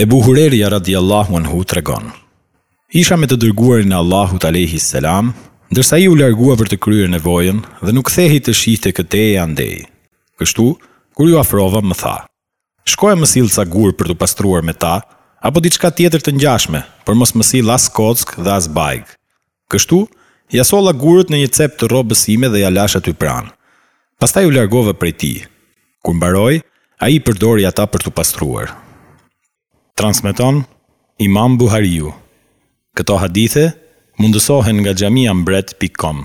Ebu Hurejra radijallahu anhu tregon, Isha me të Dërguarin e Allahut alejhi selam, ndërsa ai u largua për të kryer nevojën dhe nuk kthehej të shihte këtej e andej. Kështu, kur iu afrova, më tha, Shko e më sill ca gurë për t'u pastruar me ta, apo diçka tjetër të ngjashme, por mos më sill as kockë dhe as bajgë. Kështu, ia solla gurët në një cep të rrobës sime dhe ia lashë aty pranë. Pastaj u largova prej tij. Kur mbaroi, ai i përdori ata për t'u pastruar. Transmeton Imam Buhariu, Këto hadithe mundësohen nga xhamiambret pikë kom.